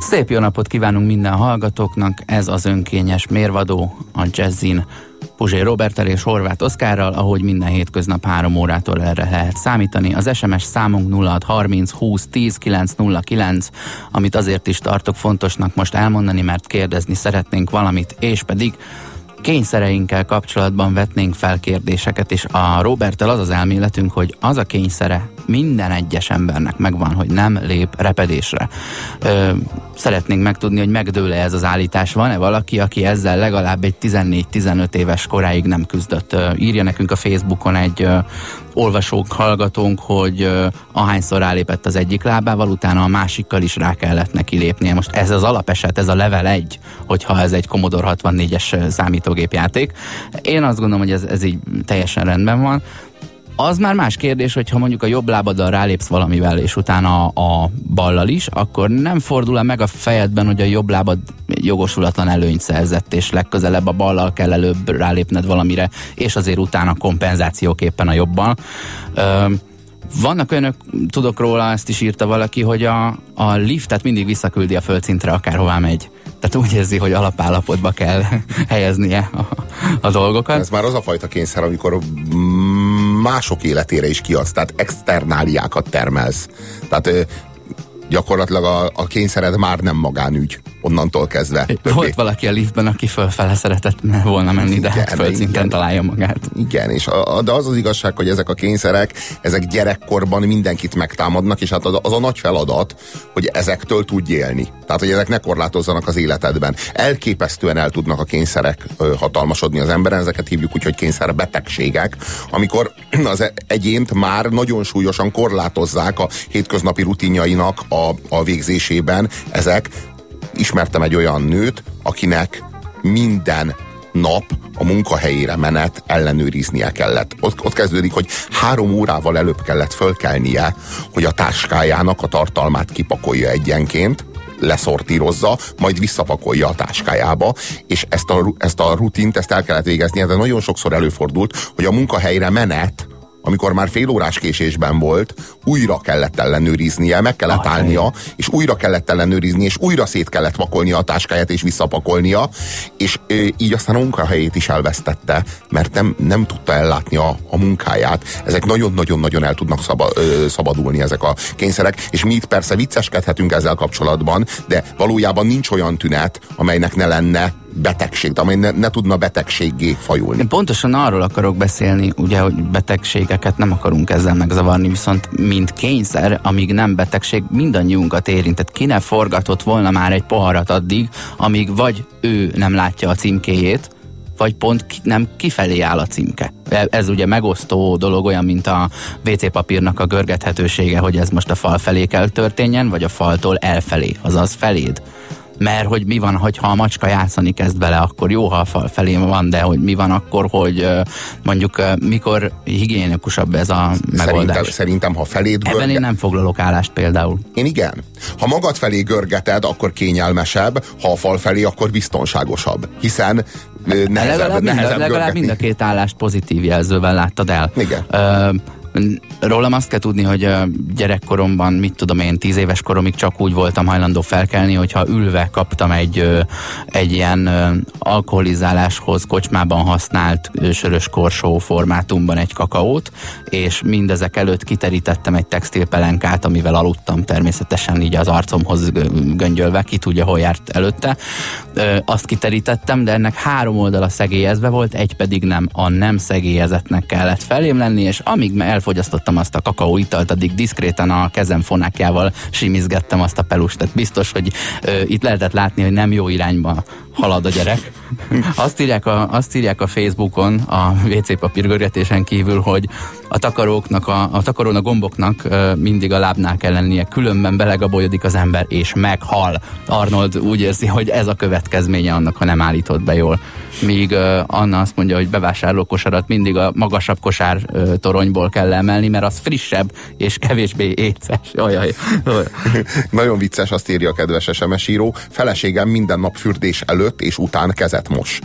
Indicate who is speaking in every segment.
Speaker 1: Szép jó napot kívánunk minden hallgatóknak, ez az önkényes mérvadó, a Jazzin Puzsé Robertel és Horváth Oszkárral, ahogy minden hétköznap három órától erre lehet számítani. Az SMS számunk 0630 20 10 909, amit azért is tartok fontosnak most elmondani, mert kérdezni szeretnénk valamit, és pedig kényszereinkkel kapcsolatban vetnénk fel kérdéseket, és a Roberttel az az elméletünk, hogy az a kényszere minden egyes embernek megvan, hogy nem lép repedésre. Ö, szeretnénk megtudni, hogy megdőle ez az állítás. Van-e valaki, aki ezzel legalább egy 14-15 éves koráig nem küzdött? Ö, írja nekünk a Facebookon egy ö, olvasók, hallgatónk, hogy ö, ahányszor rálépett az egyik lábával, utána a másikkal is rá kellett neki lépnie. Most ez az alapeset, ez a level 1, hogyha ez egy Commodore 64-es számítógépjáték. Én azt gondolom, hogy ez, ez így teljesen rendben van. Az már más kérdés, hogy ha mondjuk a jobb lábaddal rálépsz valamivel, és utána a, a ballal is, akkor nem fordul-e meg a fejedben, hogy a jobb lábad jogosulatlan előnyt szerzett, és legközelebb a ballal kell előbb rálépned valamire, és azért utána kompenzációképpen a jobban. Ö, vannak önök, tudok róla, ezt is írta valaki, hogy a, a liftet mindig visszaküldi a földszintre, akárhová megy. Tehát úgy érzi, hogy alapállapotba kell helyeznie a, a dolgokat.
Speaker 2: Ez már az a fajta kényszer, amikor mások életére is kiadsz, tehát externáliákat termelsz. Tehát gyakorlatilag a, a kényszered már nem magánügy onnantól kezdve.
Speaker 1: Többé. Volt valaki a liftben, aki fölfele szeretett volna menni, de igen, földszinten találja magát.
Speaker 2: Igen, és a, de az az igazság, hogy ezek a kényszerek, ezek gyerekkorban mindenkit megtámadnak, és hát az, az a nagy feladat, hogy ezektől tudj élni. Tehát, hogy ezek ne korlátozzanak az életedben. Elképesztően el tudnak a kényszerek hatalmasodni az emberen, ezeket hívjuk úgy, hogy kényszerbetegségek, amikor az egyént már nagyon súlyosan korlátozzák a hétköznapi rutinjainak a, a végzésében ezek ismertem egy olyan nőt, akinek minden nap a munkahelyére menet ellenőriznie kellett. Ott, ott kezdődik, hogy három órával előbb kellett fölkelnie, hogy a táskájának a tartalmát kipakolja egyenként, leszortírozza, majd visszapakolja a táskájába, és ezt a, ezt a rutint, ezt el kellett végeznie, de nagyon sokszor előfordult, hogy a munkahelyre menet amikor már fél órás késésben volt, újra kellett ellenőriznie, meg kellett ah, állnia, és újra kellett ellenőrizni, és újra szét kellett pakolnia a táskáját, és visszapakolnia, és ö, így aztán a munkahelyét is elvesztette, mert nem, nem tudta ellátni a, a munkáját. Ezek nagyon-nagyon-nagyon el tudnak szaba, ö, szabadulni, ezek a kényszerek, és mi itt persze vicceskedhetünk ezzel kapcsolatban, de valójában nincs olyan tünet, amelynek ne lenne betegség, amely ne, ne tudna betegséggé fajulni.
Speaker 1: Pontosan arról akarok beszélni, ugye, hogy betegségeket nem akarunk ezzel megzavarni, viszont mint kényszer, amíg nem betegség, mindannyiunkat érintett. Ki ne forgatott volna már egy poharat addig, amíg vagy ő nem látja a címkéjét, vagy pont nem kifelé áll a címke. E, ez ugye megosztó dolog, olyan, mint a WC papírnak a görgethetősége, hogy ez most a fal felé kell történjen, vagy a faltól elfelé, azaz feléd mert hogy mi van, hogyha a macska játszani kezd vele, akkor jó, ha a fal felé van, de hogy mi van akkor, hogy mondjuk mikor higiénikusabb ez a megoldás.
Speaker 2: Szerintem, szerintem ha feléd
Speaker 1: görget... Ebben én nem foglalok állást például.
Speaker 2: Én igen. Ha magad felé görgeted, akkor kényelmesebb, ha a fal felé, akkor biztonságosabb. Hiszen nehezebb,
Speaker 1: legalább,
Speaker 2: nehezebb
Speaker 1: mind, legalább mind a két állást pozitív jelzővel láttad el.
Speaker 2: Igen.
Speaker 1: Ö, Rólam azt kell tudni, hogy gyerekkoromban, mit tudom én, tíz éves koromig csak úgy voltam hajlandó felkelni, hogyha ülve kaptam egy, egy ilyen alkoholizáláshoz kocsmában használt sörös korsó formátumban egy kakaót, és mindezek előtt kiterítettem egy textilpelenkát, amivel aludtam természetesen így az arcomhoz göngyölve, ki tudja, hol járt előtte. Azt kiterítettem, de ennek három oldala szegélyezve volt, egy pedig nem. A nem szegélyezetnek kellett felém lenni, és amíg el elfogyasztottam azt a kakaóitalt, addig diszkréten a kezem fonákjával simizgettem azt a pelust. Tehát biztos, hogy ö, itt lehetett látni, hogy nem jó irányba halad a gyerek. Azt írják a, azt írják a Facebookon, a WC papírgörgetésen kívül, hogy a takaróknak, a, a takarónak gomboknak ö, mindig a lábnál kell lennie, különben belegabolyodik az ember, és meghal. Arnold úgy érzi, hogy ez a következménye annak, ha nem állítod be jól. Míg Anna azt mondja, hogy bevásárlókosarat mindig a magasabb kosár toronyból kell emelni, mert az frissebb és kevésbé éces.
Speaker 2: Nagyon vicces, azt írja a kedves SMS író. Feleségem minden nap fürdés előtt és után kezet mos.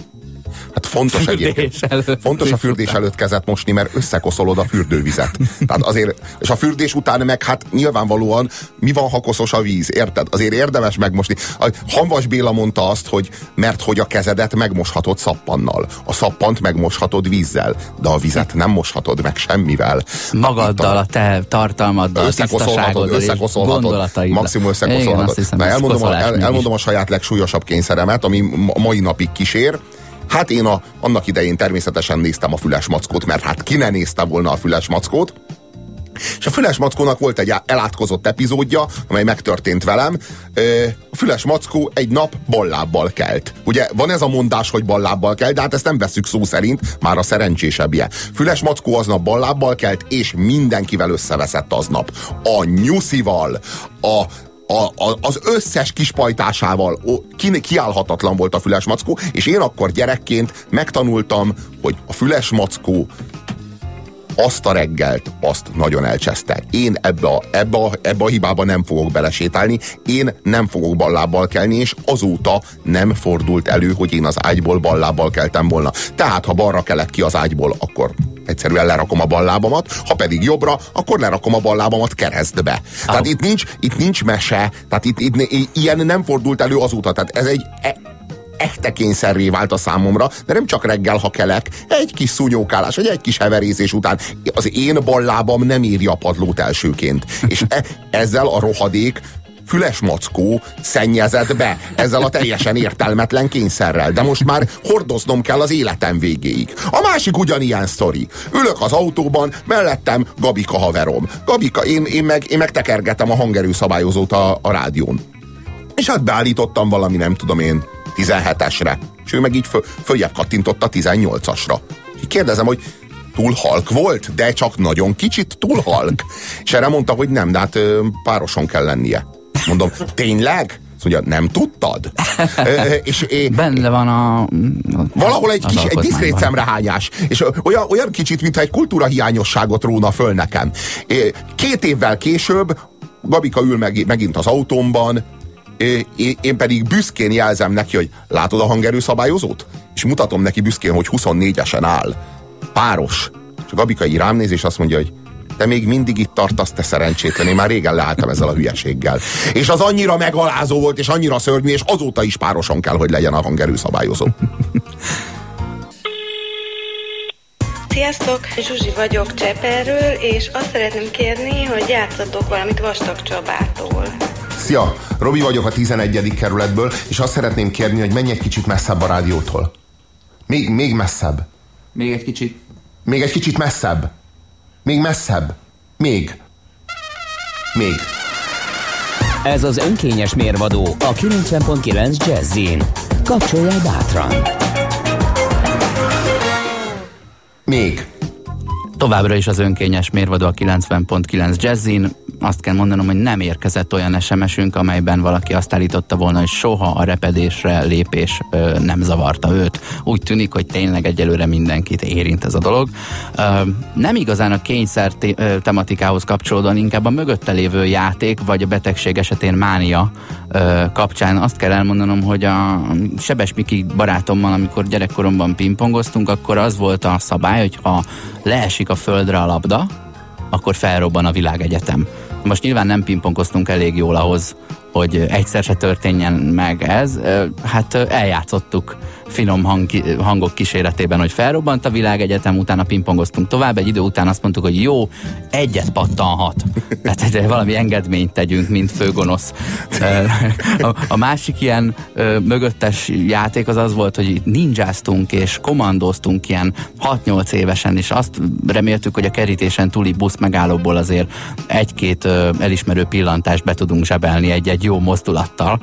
Speaker 2: Hát fontos egyébként. Előtt, fontos a fürdés előtt kezet mosni, mert összekoszolod a fürdővizet. Tehát azért, és a fürdés után meg hát nyilvánvalóan mi van, ha koszos a víz, érted? Azért érdemes megmosni. A Hanvas Béla mondta azt, hogy mert hogy a kezedet megmoshatod szappannal. A szappant megmoshatod vízzel, de a vizet nem moshatod meg semmivel.
Speaker 1: Magaddal, a te tartalmaddal,
Speaker 2: összekoszolhatod, összekoszolhatod, maximum összekoszolhatod. Igen, Na, elmondom, a, el, elmondom a saját legsúlyosabb kényszeremet, ami mai napig kísér, Hát én a, annak idején természetesen néztem a Füles Mackót, mert hát ki ne nézte volna a Füles Mackót. És a Füles Mackónak volt egy elátkozott epizódja, amely megtörtént velem. A Füles Mackó egy nap ballábbal kelt. Ugye van ez a mondás, hogy ballábbal kelt, de hát ezt nem veszük szó szerint, már a szerencsésebbje. Füles Mackó aznap ballábbal kelt, és mindenkivel összeveszett aznap. A nyuszival, a a, a, az összes kispajtásával ki, kiállhatatlan volt a füles mackó, és én akkor gyerekként megtanultam, hogy a füles mackó azt a reggelt, azt nagyon elcseszte. Én ebbe a, ebbe, a, ebbe a hibába nem fogok belesétálni, én nem fogok ballábbal kelni, és azóta nem fordult elő, hogy én az ágyból ballábbal keltem volna. Tehát, ha balra kelek ki az ágyból, akkor egyszerűen lerakom a ballábamat, ha pedig jobbra, akkor lerakom a ballábamat keresztbe. Oh. Tehát itt nincs, itt nincs mese, tehát itt, itt, itt ilyen nem fordult elő azóta. Tehát ez egy e, echte kényszerré vált a számomra, de nem csak reggel, ha kelek, egy kis szúnyókálás, vagy egy kis heverézés után az én ballábam nem írja a padlót elsőként. És e, ezzel a rohadék füles mackó szennyezett be ezzel a teljesen értelmetlen kényszerrel. De most már hordoznom kell az életem végéig. A másik ugyanilyen sztori. Ülök az autóban, mellettem Gabika haverom. Gabika, én, én, meg, én meg tekergetem a hangerőszabályozót a, a rádión. És hát beállítottam valami, nem tudom én, 17-esre. És ő meg így föl, följebb kattintott a 18-asra. És kérdezem, hogy túl halk volt, de csak nagyon kicsit túl halk. És erre mondta, hogy nem, de hát pároson kell lennie. Mondom, tényleg? mondja, nem tudtad?
Speaker 1: és é, Benne van a...
Speaker 2: Valahol egy kis, egy diszkrét szemrehányás. És olyan, olyan kicsit, mintha egy kultúra hiányosságot róna föl nekem. Két évvel később Gabika ül meg, megint az autómban, én pedig büszkén jelzem neki, hogy látod a hangerőszabályozót? És mutatom neki büszkén, hogy 24-esen áll. Páros. És a Gabika így rám néz, és azt mondja, hogy te még mindig itt tartasz, te szerencsétlen, én már régen leálltam ezzel a hülyeséggel. És az annyira megalázó volt, és annyira szörnyű, és azóta is párosan kell, hogy legyen a hangerő szabályozó.
Speaker 3: Sziasztok, Zsuzsi vagyok Cseperről, és azt szeretném kérni, hogy játszatok valamit Vastag Csabától.
Speaker 2: Szia, Robi vagyok a 11. kerületből, és azt szeretném kérni, hogy menj egy kicsit messzebb a rádiótól. Még, még messzebb.
Speaker 1: Még egy kicsit.
Speaker 2: Még egy kicsit messzebb. Még messzebb. Még. Még.
Speaker 4: Ez az önkényes mérvadó a 90.9 Jazzin. Kapcsolja bátran.
Speaker 2: Még.
Speaker 1: Továbbra is az önkényes mérvadó a 90.9 Jazzin azt kell mondanom, hogy nem érkezett olyan SMS-ünk, amelyben valaki azt állította volna, hogy soha a repedésre lépés ö, nem zavarta őt. Úgy tűnik, hogy tényleg egyelőre mindenkit érint ez a dolog. Ö, nem igazán a kényszer te- ö, tematikához kapcsolódóan, inkább a mögötte lévő játék, vagy a betegség esetén mánia ö, kapcsán azt kell elmondanom, hogy a Sebes Miki barátommal, amikor gyerekkoromban pingpongoztunk, akkor az volt a szabály, hogy ha leesik a földre a labda, akkor felrobban a világegyetem. Most nyilván nem pingpongoztunk elég jól ahhoz, hogy egyszer se történjen meg ez. Hát eljátszottuk finom hang, hangok kíséretében, hogy felrobbant a világegyetem, utána pingpongoztunk tovább, egy idő után azt mondtuk, hogy jó, egyet pattanhat. Tehát valami engedményt tegyünk, mint főgonosz. A, a másik ilyen mögöttes játék az az volt, hogy ninjáztunk és kommandoztunk ilyen 6-8 évesen, és azt reméltük, hogy a kerítésen túli busz megállóból azért egy-két elismerő pillantást be tudunk zsebelni egy-egy jó mozdulattal.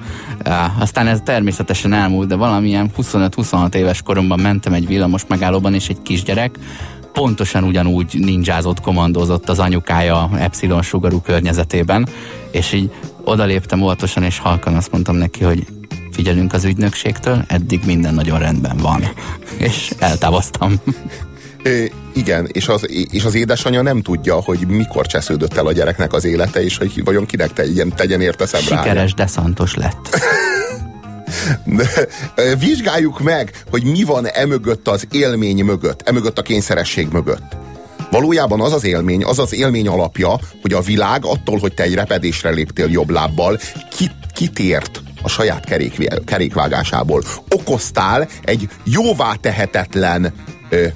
Speaker 1: Aztán ez természetesen elmúlt, de valamilyen 25-26 éves koromban mentem egy villamos megállóban, és egy kisgyerek pontosan ugyanúgy ninjázott, komandozott az anyukája Epsilon sugarú környezetében, és így odaléptem óvatosan, és halkan azt mondtam neki, hogy figyelünk az ügynökségtől, eddig minden nagyon rendben van. és eltávoztam.
Speaker 2: É, igen, és az, és az édesanyja nem tudja, hogy mikor csesződött el a gyereknek az élete, és hogy vajon kinek tegyen, tegyen érte szemre.
Speaker 1: Sikeres deszantos lett.
Speaker 2: Vizsgáljuk meg, hogy mi van emögött az élmény mögött, emögött a kényszeresség mögött. Valójában az az élmény, az az élmény alapja, hogy a világ attól, hogy te egy repedésre léptél jobb lábbal, kitért a saját kerék, kerékvágásából. Okoztál egy jóvá tehetetlen ö,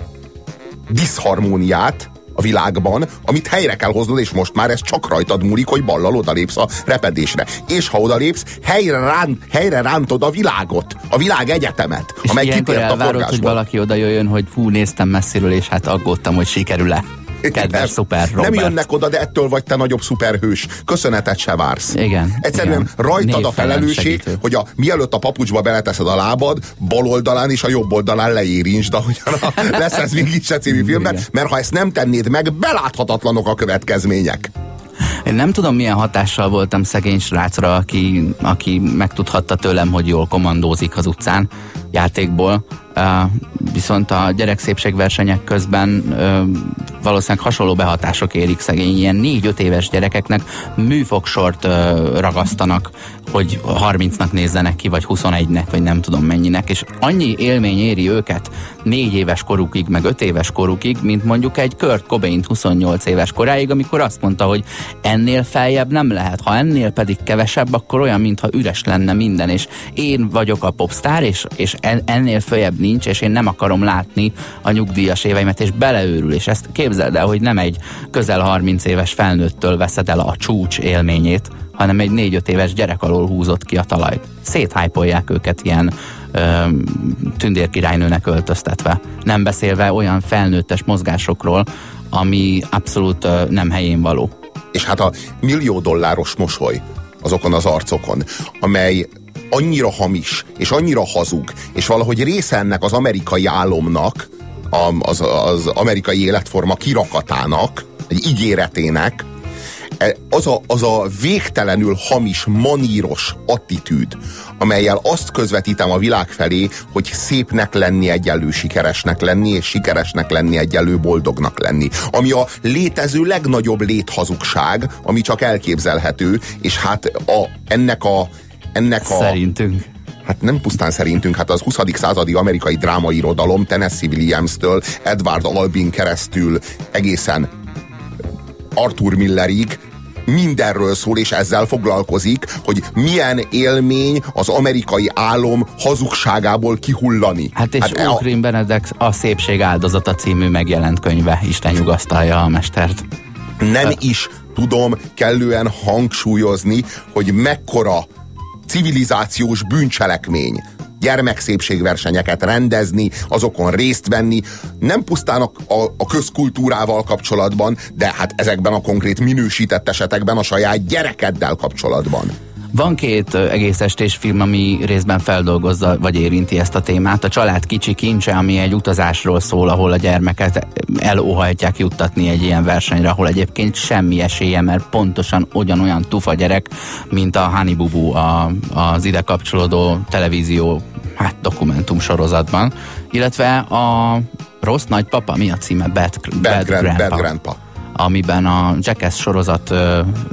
Speaker 2: diszharmóniát, a világban, amit helyre kell hoznod, és most már ez csak rajtad múlik, hogy ballal odalépsz a repedésre. És ha odalépsz, helyre, rán, helyre rántod a világot, a világ egyetemet,
Speaker 1: és amely kitért a forgásból. hogy valaki oda jöjjön, hogy fú, néztem messziről, és hát aggódtam, hogy sikerül-e. Kedves szuper Robert.
Speaker 2: Nem jönnek oda, de ettől vagy te nagyobb szuperhős. Köszönetet se vársz.
Speaker 1: Igen.
Speaker 2: Egyszerűen
Speaker 1: igen.
Speaker 2: rajtad a felelősség, hogy a, mielőtt a papucsba beleteszed a lábad, bal oldalán és a jobb oldalán leérintsd, ahogyan lesz ez még is a című filmben, mert ha ezt nem tennéd meg, beláthatatlanok a következmények.
Speaker 1: Én nem tudom, milyen hatással voltam szegény srácra, aki, aki megtudhatta tőlem, hogy jól komandózik az utcán játékból. Viszont a gyerekszépségversenyek közben valószínűleg hasonló behatások érik szegény. Ilyen négy-öt éves gyerekeknek műfogsort ragasztanak, hogy 30-nak nézzenek ki, vagy 21-nek, vagy nem tudom mennyinek, és annyi élmény éri őket négy éves korukig, meg öt éves korukig, mint mondjuk egy Kurt Cobain 28 éves koráig, amikor azt mondta, hogy ennél feljebb nem lehet, ha ennél pedig kevesebb, akkor olyan, mintha üres lenne minden, és én vagyok a popstar, és, és ennél följebb nincs, és én nem akarom látni a nyugdíjas éveimet, és beleőrül, és ezt képzeld el, hogy nem egy közel 30 éves felnőttől veszed el a csúcs élményét, hanem egy négy-öt éves gyerek alól húzott ki a talajt. Széthájpolják őket ilyen ö, tündérkirálynőnek öltöztetve. Nem beszélve olyan felnőttes mozgásokról, ami abszolút ö, nem helyén való.
Speaker 2: És hát a millió dolláros mosoly azokon az arcokon, amely annyira hamis, és annyira hazug, és valahogy része ennek az amerikai álomnak, az, az amerikai életforma kirakatának, egy ígéretének, e, az a, az a végtelenül hamis, maníros attitűd, amelyel azt közvetítem a világ felé, hogy szépnek lenni egyenlő sikeresnek lenni, és sikeresnek lenni egyenlő boldognak lenni. Ami a létező legnagyobb léthazugság, ami csak elképzelhető, és hát a, ennek a ennek a...
Speaker 1: Szerintünk.
Speaker 2: Hát nem pusztán szerintünk, hát az 20. századi amerikai drámairodalom Tennessee Williams-től Edward Albin keresztül egészen Arthur Millerig mindenről szól, és ezzel foglalkozik, hogy milyen élmény az amerikai álom hazugságából kihullani.
Speaker 1: Hát és hát Ukrin a... Benedek a Szépség áldozata című megjelent könyve, Isten nyugasztalja a mestert.
Speaker 2: Nem is tudom kellően hangsúlyozni, hogy mekkora civilizációs bűncselekmény gyermekszépségversenyeket rendezni, azokon részt venni, nem pusztán a, a, a közkultúrával kapcsolatban, de hát ezekben a konkrét minősített esetekben a saját gyerekeddel kapcsolatban.
Speaker 1: Van két egész estés film, ami részben feldolgozza vagy érinti ezt a témát. A Család kicsi kincse, ami egy utazásról szól, ahol a gyermeket elóhajtják juttatni egy ilyen versenyre, ahol egyébként semmi esélye, mert pontosan ugyanolyan tufa gyerek, mint a Honey Bubu a, az ide kapcsolódó televízió hát dokumentum sorozatban. Illetve a Rossz nagypapa, mi a címe? Bad,
Speaker 2: Bad, Bad, Grandpa. Bad Grandpa
Speaker 1: amiben a Jackass sorozat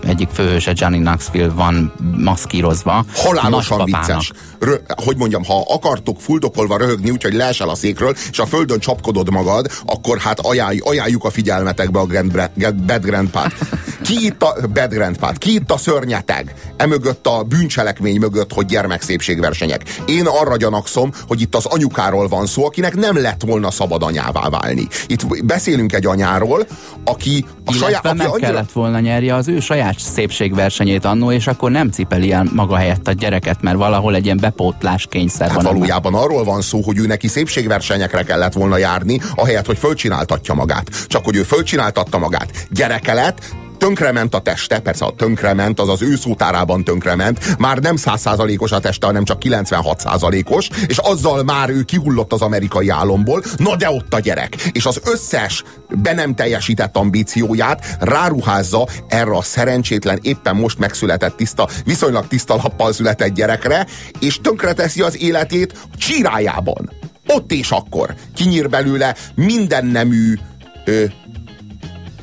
Speaker 1: egyik főhőse Johnny Knoxville van maszkírozva.
Speaker 2: Halálosan vicces. Rö, hogy mondjam, ha akartok fuldokolva röhögni, úgyhogy leesel a székről, és a földön csapkodod magad, akkor hát ajánl, ajánljuk a figyelmetekbe a Grand, Bad Grandpa-t. Ki itt a Bad Grandpa-t? Ki itt a szörnyeteg? Emögött a bűncselekmény mögött, hogy gyermekszépségversenyek. Én arra gyanakszom, hogy itt az anyukáról van szó, akinek nem lett volna szabad anyává válni. Itt beszélünk egy anyáról, aki
Speaker 1: a saját, meg annyira... kellett volna nyerje az ő saját szépségversenyét annó, és akkor nem cipeli el maga helyett a gyereket, mert valahol egy ilyen bepótlás kényszer
Speaker 2: hát van. Valójában ebben. arról van szó, hogy ő neki szépségversenyekre kellett volna járni, ahelyett, hogy fölcsináltatja magát. Csak hogy ő fölcsináltatta magát. Gyereke lett, tönkrement a teste, persze a tönkrement, az az ő szótárában tönkrement, már nem százszázalékos a teste, hanem csak 96 százalékos, és azzal már ő kihullott az amerikai álomból, na de ott a gyerek. És az összes be nem teljesített ambícióját ráruházza erre a szerencsétlen, éppen most megszületett tiszta, viszonylag tiszta lappal született gyerekre, és tönkreteszi az életét csírájában. Ott és akkor kinyír belőle minden nemű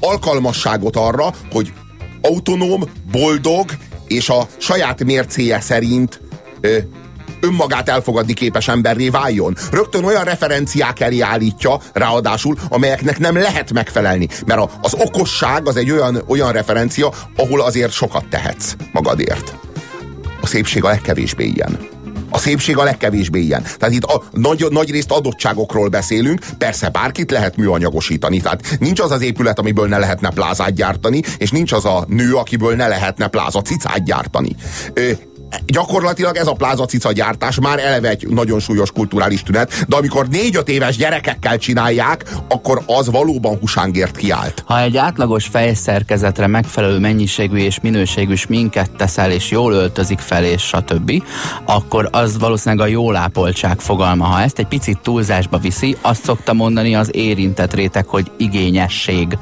Speaker 2: alkalmasságot arra, hogy autonóm, boldog és a saját mércéje szerint ö, önmagát elfogadni képes emberré váljon. Rögtön olyan referenciák elé állítja, ráadásul, amelyeknek nem lehet megfelelni. Mert az okosság az egy olyan, olyan referencia, ahol azért sokat tehetsz magadért. A szépség a legkevésbé ilyen. Szépség a legkevésbé ilyen. Tehát itt a, nagy, nagy részt adottságokról beszélünk, persze bárkit lehet műanyagosítani, tehát nincs az az épület, amiből ne lehetne plázát gyártani, és nincs az a nő, akiből ne lehetne pláza cicát gyártani. Ö, gyakorlatilag ez a plázacica gyártás már eleve egy nagyon súlyos kulturális tünet, de amikor négy-öt éves gyerekekkel csinálják, akkor az valóban husángért kiállt.
Speaker 1: Ha egy átlagos fejszerkezetre megfelelő mennyiségű és minőségű sminket teszel, és jól öltözik fel, és stb., akkor az valószínűleg a jólápoltság fogalma. Ha ezt egy picit túlzásba viszi, azt szokta mondani az érintett réteg, hogy igényesség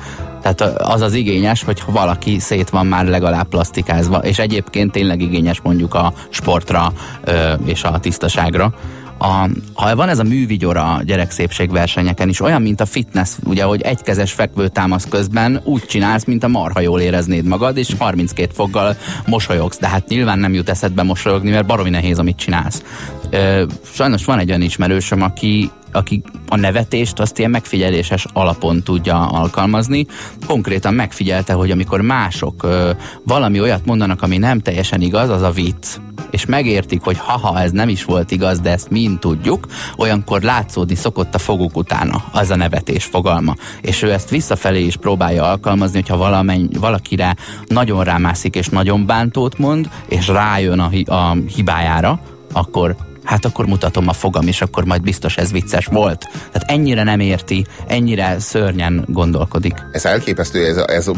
Speaker 1: tehát az az igényes, hogy valaki szét van már legalább plastikázva, és egyébként tényleg igényes mondjuk a sportra ö, és a tisztaságra. A, ha van ez a művigyor a gyerekszépségversenyeken is, olyan, mint a fitness, ugye, hogy egykezes fekvő támasz közben úgy csinálsz, mint a marha jól éreznéd magad, és 32 foggal mosolyogsz, de hát nyilván nem jut eszedbe mosolyogni, mert baromi nehéz, amit csinálsz. Ö, sajnos van egy olyan ismerősöm, aki aki a nevetést azt ilyen megfigyeléses alapon tudja alkalmazni. Konkrétan megfigyelte, hogy amikor mások ö, valami olyat mondanak, ami nem teljesen igaz, az a vicc. És megértik, hogy haha, ez nem is volt igaz, de ezt mind tudjuk, olyankor látszódni szokott a foguk utána, az a nevetés fogalma. És ő ezt visszafelé is próbálja alkalmazni, hogyha valamennyi, valakire nagyon rámászik és nagyon bántót mond, és rájön a, a hibájára, akkor hát akkor mutatom a fogam, és akkor majd biztos ez vicces volt. Tehát ennyire nem érti, ennyire szörnyen gondolkodik.
Speaker 2: Ez elképesztő, ez a, ez a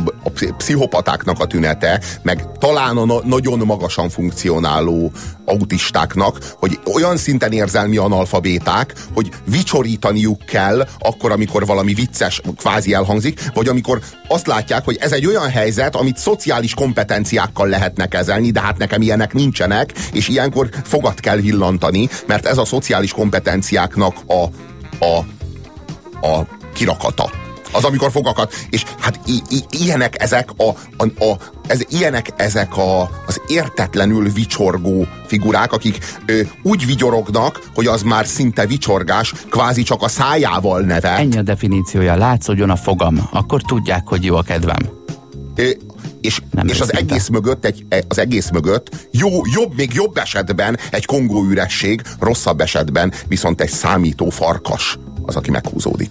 Speaker 2: pszichopatáknak a tünete, meg talán a na- nagyon magasan funkcionáló autistáknak, hogy olyan szinten érzelmi analfabéták, hogy vicsorítaniuk kell akkor, amikor valami vicces kvázi elhangzik, vagy amikor azt látják, hogy ez egy olyan helyzet, amit szociális kompetenciákkal lehetne kezelni, de hát nekem ilyenek nincsenek, és ilyenkor fogat kell villantani, mert ez a szociális kompetenciáknak a, a, a kirakata az, amikor fogakat, és hát i, i, ilyenek ezek a, a, a ez, ilyenek ezek a, az értetlenül vicsorgó figurák, akik ö, úgy vigyorognak, hogy az már szinte vicsorgás, kvázi csak a szájával neve.
Speaker 1: Ennyi a definíciója, látszódjon a fogam, akkor tudják, hogy jó a kedvem.
Speaker 2: Ö, és, és az egész mögött, egy, az egész mögött jó, jobb, még jobb esetben egy kongó üresség, rosszabb esetben viszont egy számító farkas az, aki meghúzódik.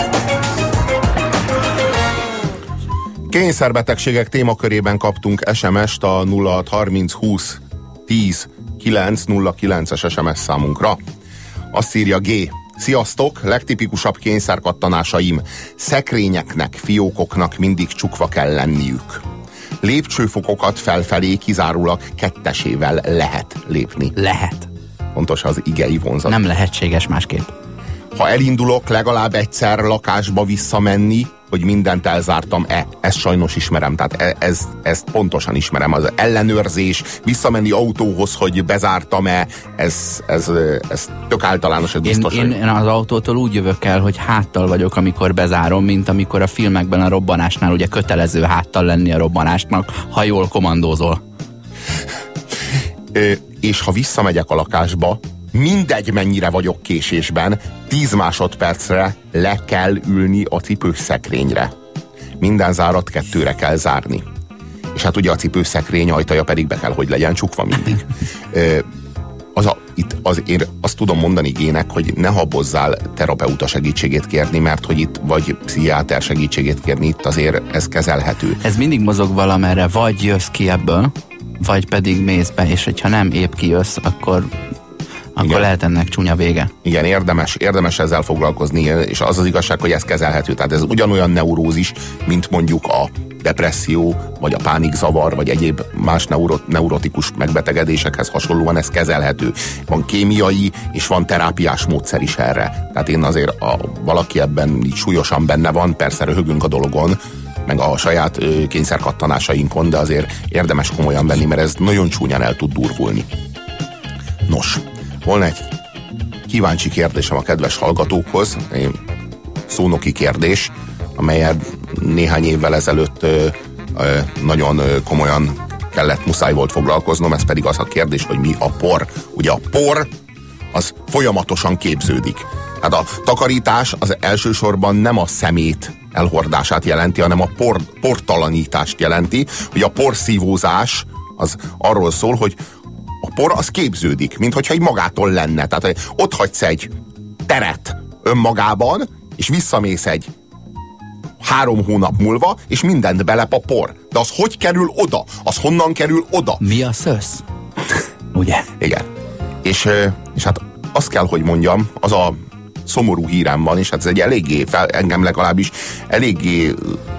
Speaker 2: Kényszerbetegségek témakörében kaptunk SMS-t a 0630 20 10 909-es SMS számunkra. Azt írja G. Sziasztok! Legtipikusabb kényszerkattanásaim. Szekrényeknek, fiókoknak mindig csukva kell lenniük. Lépcsőfokokat felfelé kizárólag kettesével lehet lépni.
Speaker 1: Lehet.
Speaker 2: Pontos az igei vonzat.
Speaker 1: Nem lehetséges másképp.
Speaker 2: Ha elindulok, legalább egyszer lakásba visszamenni, hogy mindent elzártam-e. Ezt sajnos ismerem, tehát e, ez, ezt pontosan ismerem. Az ellenőrzés, visszamenni autóhoz, hogy bezártam-e, ez, ez, ez tök általános, ez biztos.
Speaker 1: Én, én az autótól úgy jövök el, hogy háttal vagyok, amikor bezárom, mint amikor a filmekben a robbanásnál ugye kötelező háttal lenni a robbanásnak, ha jól komandózol.
Speaker 2: És ha visszamegyek a lakásba, mindegy mennyire vagyok késésben, 10 másodpercre le kell ülni a cipőszekrényre. Minden zárat kettőre kell zárni. És hát ugye a cipőszekrény ajtaja pedig be kell, hogy legyen csukva mindig. Az a, itt az, én azt tudom mondani Gének, hogy ne habozzál terapeuta segítségét kérni, mert hogy itt vagy pszichiáter segítségét kérni, itt azért ez kezelhető.
Speaker 1: Ez mindig mozog valamerre, vagy jössz ki ebből, vagy pedig mész be, és hogyha nem épp kijössz, akkor akkor
Speaker 2: Igen.
Speaker 1: lehet ennek csúnya vége.
Speaker 2: Igen, érdemes, érdemes ezzel foglalkozni, és az az igazság, hogy ez kezelhető. Tehát ez ugyanolyan neurózis, mint mondjuk a depresszió, vagy a pánikzavar, vagy egyéb más neuro, neurotikus megbetegedésekhez hasonlóan ez kezelhető. Van kémiai és van terápiás módszer is erre. Tehát én azért, a, valaki ebben így súlyosan benne van, persze röhögünk a dologon, meg a saját ö, kényszerkattanásainkon, de azért érdemes komolyan venni, mert ez nagyon csúnyán el tud durvulni. Nos, volna egy kíváncsi kérdésem a kedves hallgatókhoz, szónoki kérdés, amelyet néhány évvel ezelőtt nagyon komolyan kellett, muszáj volt foglalkoznom, ez pedig az a kérdés, hogy mi a por. Ugye a por az folyamatosan képződik. Hát a takarítás az elsősorban nem a szemét elhordását jelenti, hanem a por, portalanítást jelenti, hogy a porszívózás az arról szól, hogy a por az képződik, mint hogyha egy magától lenne. Tehát ott hagysz egy teret önmagában, és visszamész egy három hónap múlva, és mindent belep a por. De az hogy kerül oda? Az honnan kerül oda?
Speaker 1: Mi a szösz? Ugye?
Speaker 2: Igen. És, és hát azt kell, hogy mondjam, az a szomorú hírem van, és hát ez egy eléggé, fel, engem legalábbis eléggé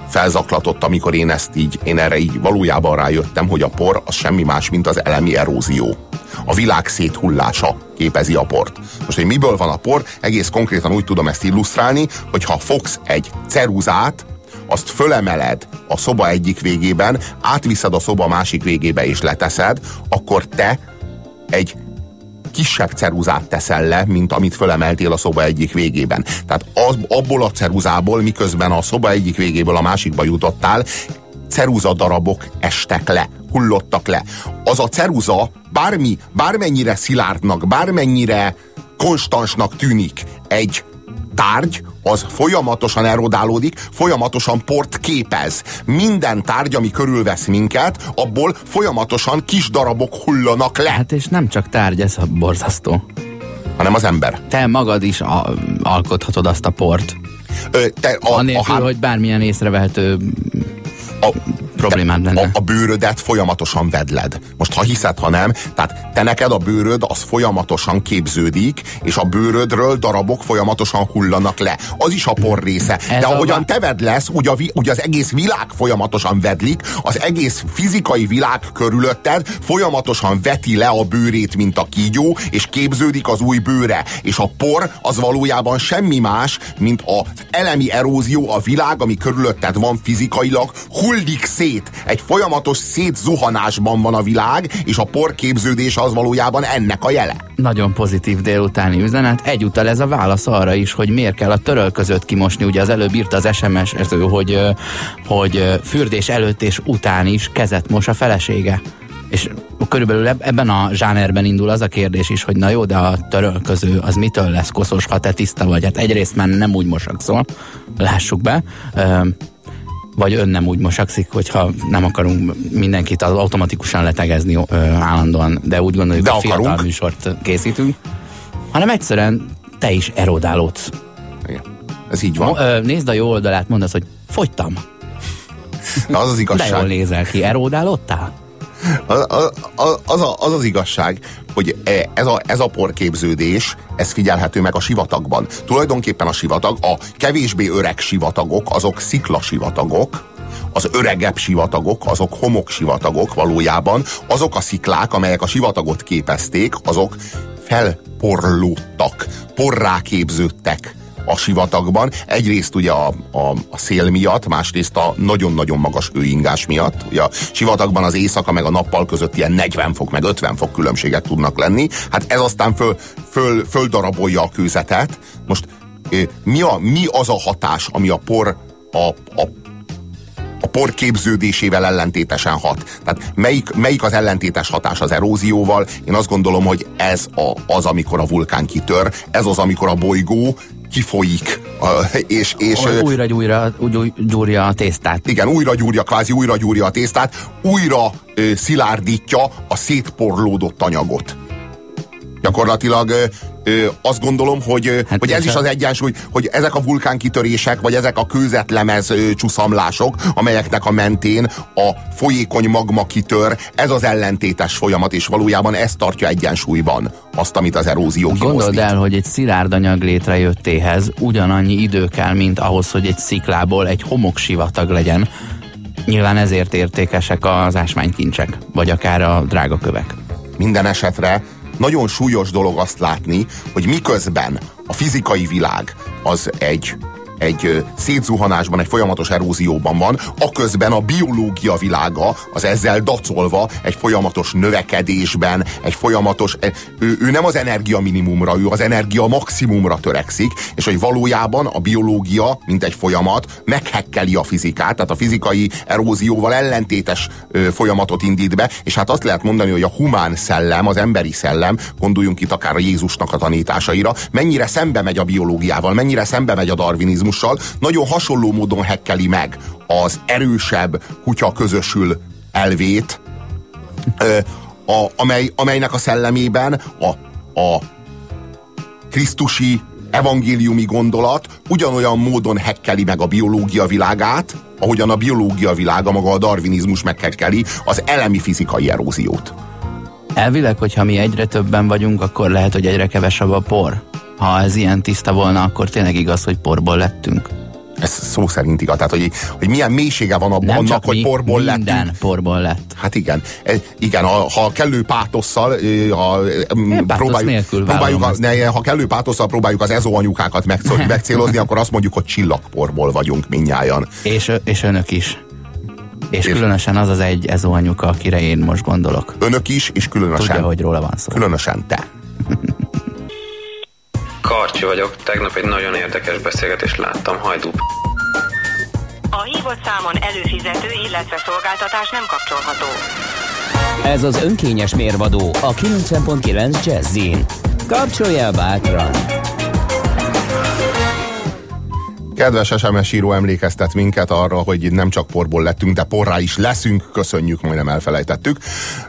Speaker 2: felzaklatott, amikor én ezt így, én erre így valójában rájöttem, hogy a por az semmi más, mint az elemi erózió. A világ széthullása képezi a port. Most, hogy miből van a por, egész konkrétan úgy tudom ezt illusztrálni, hogy ha fogsz egy ceruzát, azt fölemeled a szoba egyik végében, átviszed a szoba másik végébe és leteszed, akkor te egy kisebb ceruzát teszel le, mint amit fölemeltél a szoba egyik végében. Tehát az, abból a ceruzából, miközben a szoba egyik végéből a másikba jutottál, ceruza darabok estek le, hullottak le. Az a ceruza bármi, bármennyire szilárdnak, bármennyire konstansnak tűnik egy tárgy, az folyamatosan erodálódik, folyamatosan port képez. Minden tárgy, ami körülvesz minket, abból folyamatosan kis darabok hullanak le,
Speaker 1: Hát és nem csak tárgy, ez a borzasztó.
Speaker 2: hanem az ember.
Speaker 1: Te magad is a, alkothatod azt a port.
Speaker 2: Ö, te a,
Speaker 1: Anélkül,
Speaker 2: há-
Speaker 1: hogy bármilyen észrevehető
Speaker 2: a,
Speaker 1: problémád lenne.
Speaker 2: a, a bőrödet folyamatosan vedled. Most ha hiszed, ha nem, tehát te neked a bőröd az folyamatosan képződik, és a bőrödről darabok folyamatosan hullanak le. Az is a por része.
Speaker 1: Ez
Speaker 2: De
Speaker 1: a
Speaker 2: ahogyan
Speaker 1: va-
Speaker 2: te ved lesz, úgy, a, úgy az egész világ folyamatosan vedlik, az egész fizikai világ körülötted folyamatosan veti le a bőrét, mint a kígyó, és képződik az új bőre. És a por az valójában semmi más, mint az elemi erózió, a világ, ami körülötted van fizikailag, hullik szét. Egy folyamatos szétzuhanásban van a világ, és a por képződése az valójában ennek a jele.
Speaker 1: Nagyon pozitív délutáni üzenet. Egyúttal ez a válasz arra is, hogy miért kell a törölközőt kimosni. Ugye az előbb írta az SMS, ez, hogy, hogy fürdés előtt és után is kezet mos a felesége. És körülbelül eb- ebben a zsánerben indul az a kérdés is, hogy na jó, de a törölköző az mitől lesz koszos, ha te tiszta vagy? Hát egyrészt már nem úgy mosakszol, lássuk be. Vagy ön nem úgy mosakszik, hogyha nem akarunk mindenkit automatikusan letegezni ö, állandóan, de úgy gondoljuk,
Speaker 2: De
Speaker 1: hogy fiatal
Speaker 2: akarunk.
Speaker 1: műsort készítünk, hanem egyszerűen te is erodálódsz.
Speaker 2: Igen. Ez így van.
Speaker 1: Mo- ö, Nézd a jó oldalát, mondd azt, hogy fogytam.
Speaker 2: Az az
Speaker 1: De jól
Speaker 2: igazság.
Speaker 1: nézel ki, erodálódtál?
Speaker 2: Az, az, az, az igazság, hogy e- ez a, ez a porképződés, ez figyelhető meg a sivatagban. Tulajdonképpen a sivatag, a kevésbé öreg sivatagok, azok sziklasivatagok, az öregebb sivatagok, azok homoksivatagok valójában, azok a sziklák, amelyek a sivatagot képezték, azok felporlódtak, porrá képződtek a sivatagban. Egyrészt ugye a, a, a szél miatt, másrészt a nagyon-nagyon magas hőingás miatt. Ugye a sivatagban az éjszaka meg a nappal között ilyen 40 fok, meg 50 fok különbségek tudnak lenni. Hát ez aztán föl, föl, földarabolja a kőzetet. Most mi, a, mi az a hatás, ami a por a, a a por képződésével ellentétesen hat. Tehát melyik, melyik az ellentétes hatás az erózióval? Én azt gondolom, hogy ez a, az, amikor a vulkán kitör, ez az, amikor a bolygó kifolyik, a, és, és
Speaker 1: Újra gyújra, gyúrja a tésztát.
Speaker 2: igen, újra gyúrja, kvázi újra gyúrja a tésztát, újra ö, szilárdítja a szétporlódott anyagot. Gyakorlatilag ö, azt gondolom, hogy, hát hogy ez is az egyensúly, hogy ezek a vulkánkitörések, vagy ezek a kőzetlemez ö, csúszamlások, amelyeknek a mentén a folyékony magma kitör, ez az ellentétes folyamat, és valójában ez tartja egyensúlyban azt, amit az erózió
Speaker 1: Gondold
Speaker 2: kimozdít.
Speaker 1: el, hogy egy szilárd anyag létrejöttéhez ugyanannyi idő kell, mint ahhoz, hogy egy sziklából egy homoksivatag legyen. Nyilván ezért értékesek az ásványkincsek, vagy akár a drága kövek.
Speaker 2: Minden esetre nagyon súlyos dolog azt látni, hogy miközben a fizikai világ az egy egy szétzuhanásban, egy folyamatos erózióban van, aközben a biológia világa az ezzel dacolva egy folyamatos növekedésben, egy folyamatos, e, ő, ő nem az energia minimumra, ő az energia maximumra törekszik, és hogy valójában a biológia, mint egy folyamat, meghekkeli a fizikát, tehát a fizikai erózióval ellentétes folyamatot indít be, és hát azt lehet mondani, hogy a humán szellem, az emberi szellem, gondoljunk itt akár a Jézusnak a tanításaira, mennyire szembe megy a biológiával, mennyire szembe megy a darwinizmussal, nagyon hasonló módon hekkeli meg az erősebb kutya közösül elvét, a, amely, amelynek a szellemében a, a krisztusi evangéliumi gondolat ugyanolyan módon hekkeli meg a biológia világát, ahogyan a biológia világa, maga a darwinizmus meghekkeli az elemi fizikai eróziót.
Speaker 1: Elvileg, hogyha mi egyre többen vagyunk, akkor lehet, hogy egyre kevesebb a por. Ha ez ilyen tiszta volna, akkor tényleg igaz, hogy porból lettünk.
Speaker 2: Ez szó szerint igaz. Tehát, hogy, hogy milyen mélysége van abban annak, hogy
Speaker 1: mi,
Speaker 2: porból
Speaker 1: minden
Speaker 2: lettünk.
Speaker 1: porból lett.
Speaker 2: Hát igen, E, igen, ha, ha kellő pátosszal, ö, ha mm,
Speaker 1: Én
Speaker 2: próbáljuk,
Speaker 1: nélkül
Speaker 2: próbáljuk a, ne, ha kellő pátosszal próbáljuk az ezó anyukákat megcél- megcélozni, akkor azt mondjuk, hogy csillagporból vagyunk minnyájan.
Speaker 1: És, és önök is. És,
Speaker 2: És-
Speaker 1: különösen az az egy ezó anyuka, akire én most gondolok.
Speaker 2: Önök is, és különösen,
Speaker 1: Tudja, hogy róla van szó.
Speaker 2: különösen te.
Speaker 5: Karcsi vagyok, tegnap egy nagyon érdekes beszélgetést láttam Hajdú
Speaker 6: A hívott számon előfizető, illetve szolgáltatás nem kapcsolható.
Speaker 4: Ez az önkényes mérvadó a 90.9 Jazzin. Kapcsolja bátran!
Speaker 2: Kedves SMS író emlékeztet minket arra, hogy nem csak porból lettünk, de porrá is leszünk, köszönjük, majdnem elfelejtettük.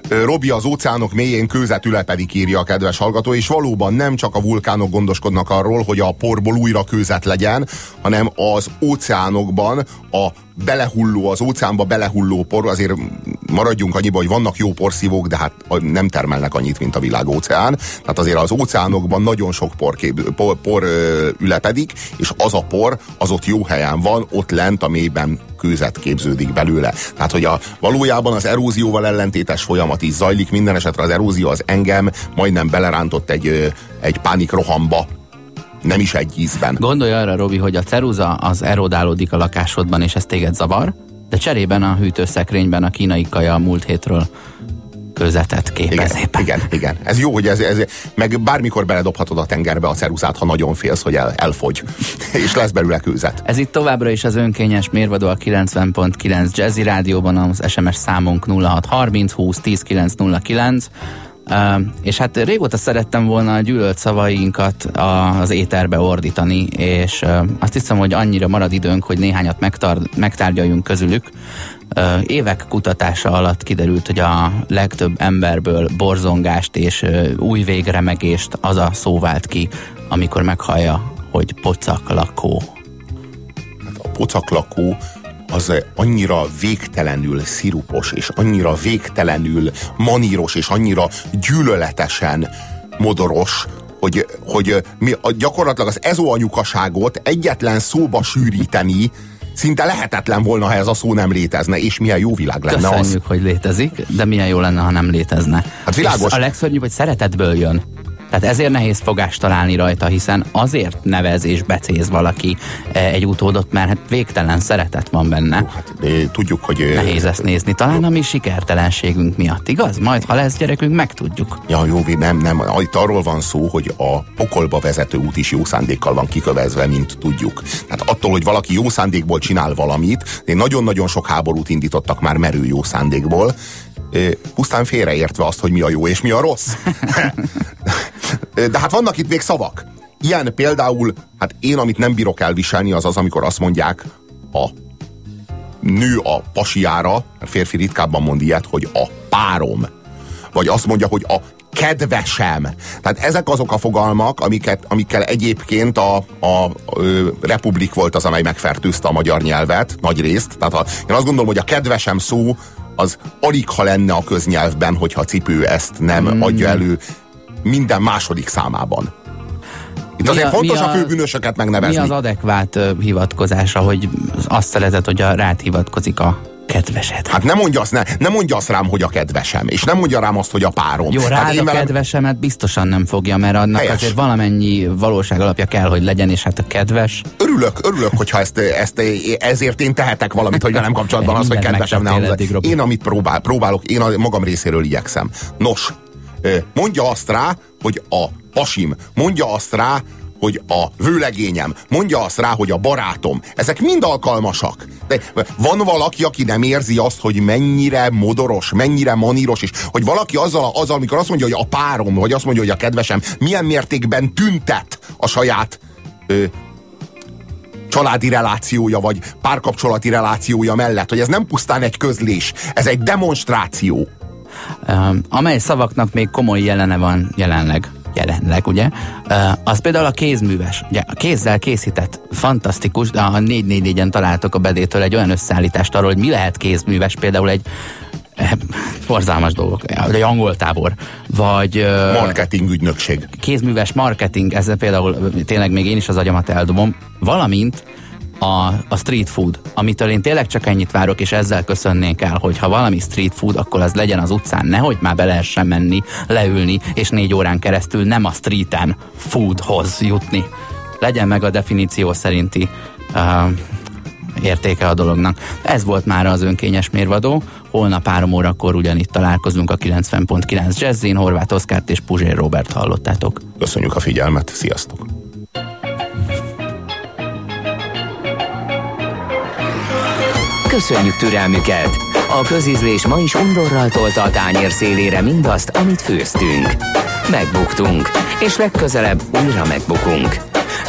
Speaker 2: Robi az óceánok mélyén kőzet ülepedik, írja a kedves hallgató, és valóban nem csak a vulkánok gondoskodnak arról, hogy a porból újra kőzet legyen, hanem az óceánokban a belehulló, az óceánba belehulló por, azért maradjunk annyiba, hogy vannak jó porszívók, de hát nem termelnek annyit, mint a világ óceán. Tehát azért az óceánokban nagyon sok por, kép, por, por ülepedik, és az a por, az ott jó helyen van, ott lent a mélyben kőzet képződik belőle. Tehát, hogy a, valójában az erózióval ellentétes folyamat is zajlik, minden esetre az erózió az engem majdnem belerántott egy, egy pánikrohamba, nem is egy ízben.
Speaker 1: Gondolj arra, Robi, hogy a ceruza az erodálódik a lakásodban, és ez téged zavar, de cserében a hűtőszekrényben a kínai kaja a múlt hétről közetet képez
Speaker 2: Igen, igen, igen. Ez jó, hogy ez, ez, meg bármikor beledobhatod a tengerbe a ceruzát, ha nagyon félsz, hogy el, elfogy, és lesz belőle kőzet.
Speaker 1: Ez itt továbbra is az önkényes mérvadó a 90.9 Jazzy Rádióban, az SMS számunk 0630 20 10 909. Uh, és hát régóta szerettem volna a gyűlölt szavainkat a, az éterbe ordítani, és uh, azt hiszem, hogy annyira marad időnk, hogy néhányat megtar- megtárgyaljunk közülük. Uh, évek kutatása alatt kiderült, hogy a legtöbb emberből borzongást és új végremegést az a szó vált ki, amikor meghallja, hogy pocak lakó.
Speaker 2: A pocaklakó az annyira végtelenül szirupos, és annyira végtelenül maníros, és annyira gyűlöletesen modoros, hogy, hogy mi a, gyakorlatilag az ezóanyukaságot egyetlen szóba sűríteni szinte lehetetlen volna, ha ez a szó nem létezne, és milyen jó világ lenne az.
Speaker 1: Köszönjük, hogy létezik, de milyen jó lenne, ha nem létezne.
Speaker 2: Hát világos.
Speaker 1: És a legszörnyűbb, hogy szeretetből jön. Tehát ezért nehéz fogást találni rajta, hiszen azért nevez és becéz valaki eh, egy utódot, mert hát végtelen szeretet van benne.
Speaker 2: Hát, de tudjuk, hogy...
Speaker 1: Nehéz ezt nézni, talán a mi sikertelenségünk miatt, igaz? Majd, ha lesz gyerekünk, megtudjuk.
Speaker 2: Ja, jó, nem, nem. Itt arról van szó, hogy a pokolba vezető út is jó szándékkal van kikövezve, mint tudjuk. Tehát attól, hogy valaki jó szándékból csinál valamit, de nagyon-nagyon sok háborút indítottak már merő jó szándékból, pusztán félreértve azt, hogy mi a jó és mi a rossz. De hát vannak itt még szavak. Ilyen például, hát én, amit nem bírok elviselni, az az, amikor azt mondják a nő a pasiára, mert férfi ritkábban mond ilyet, hogy a párom. Vagy azt mondja, hogy a kedvesem. Tehát ezek azok a fogalmak, amiket, amikkel egyébként a, a, a Republik volt az, amely megfertőzte a magyar nyelvet, nagy részt. Tehát a, én azt gondolom, hogy a kedvesem szó az alig ha lenne a köznyelvben, hogyha a cipő ezt nem mm. adja elő minden második számában. Itt azért a, fontos a, a főbűnösöket megnevezni.
Speaker 1: Mi az adekvát hivatkozása, hogy azt szeretett, hogy a rád hivatkozik a kedvesed.
Speaker 2: Hát nem mondja, azt, ne, nem mondja azt rám, hogy a kedvesem, és nem mondja rám azt, hogy a párom.
Speaker 1: Jó, rád hát a velem... kedvesemet biztosan nem fogja, mert annak Helyes. azért valamennyi valóság alapja kell, hogy legyen, és hát a kedves.
Speaker 2: Örülök, örülök, hogyha ezt, ezt ezért én tehetek valamit, hogy velem kapcsolatban az, hogy kedvesem nem. Én, amit próbál, próbálok, én a magam részéről igyekszem. Nos, mondja azt rá, hogy a pasim, mondja azt rá, hogy a vőlegényem, mondja azt rá, hogy a barátom. Ezek mind alkalmasak. De van valaki, aki nem érzi azt, hogy mennyire modoros, mennyire maníros, és hogy valaki azzal, azzal, amikor azt mondja, hogy a párom, vagy azt mondja, hogy a kedvesem, milyen mértékben tüntet a saját ö, családi relációja, vagy párkapcsolati relációja mellett, hogy ez nem pusztán egy közlés, ez egy demonstráció.
Speaker 1: Amely szavaknak még komoly jelene van jelenleg jelenleg, ugye, az például a kézműves. Ugye, a kézzel készített, fantasztikus, de a 444-en találtok a bedétől egy olyan összeállítást arról, hogy mi lehet kézműves, például egy borzalmas dolgok, egy angol tábor, vagy...
Speaker 2: Marketing ügynökség.
Speaker 1: Kézműves marketing, ez például tényleg még én is az agyamat eldobom, valamint a, a street food, amitől én tényleg csak ennyit várok, és ezzel köszönnék el, hogy ha valami street food, akkor az legyen az utcán, nehogy már be lehessen menni, leülni, és négy órán keresztül nem a streeten foodhoz jutni. Legyen meg a definíció szerinti uh, értéke a dolognak. Ez volt már az önkényes mérvadó. Holnap három órakor ugyanitt találkozunk a 90.9 Jazzin, Horváth Oszkárt és Puzsér Robert hallottátok.
Speaker 2: Köszönjük a figyelmet, sziasztok!
Speaker 4: Köszönjük türelmüket! A közízlés ma is undorral tolta a tányér szélére mindazt, amit főztünk. Megbuktunk, és legközelebb újra megbukunk.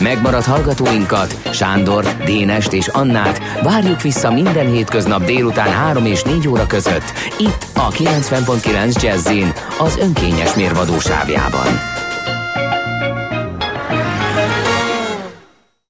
Speaker 4: Megmaradt hallgatóinkat, Sándort, Dénest és Annát várjuk vissza minden hétköznap délután 3 és 4 óra között, itt a 90.9 Jazzin, az önkényes mérvadósávjában.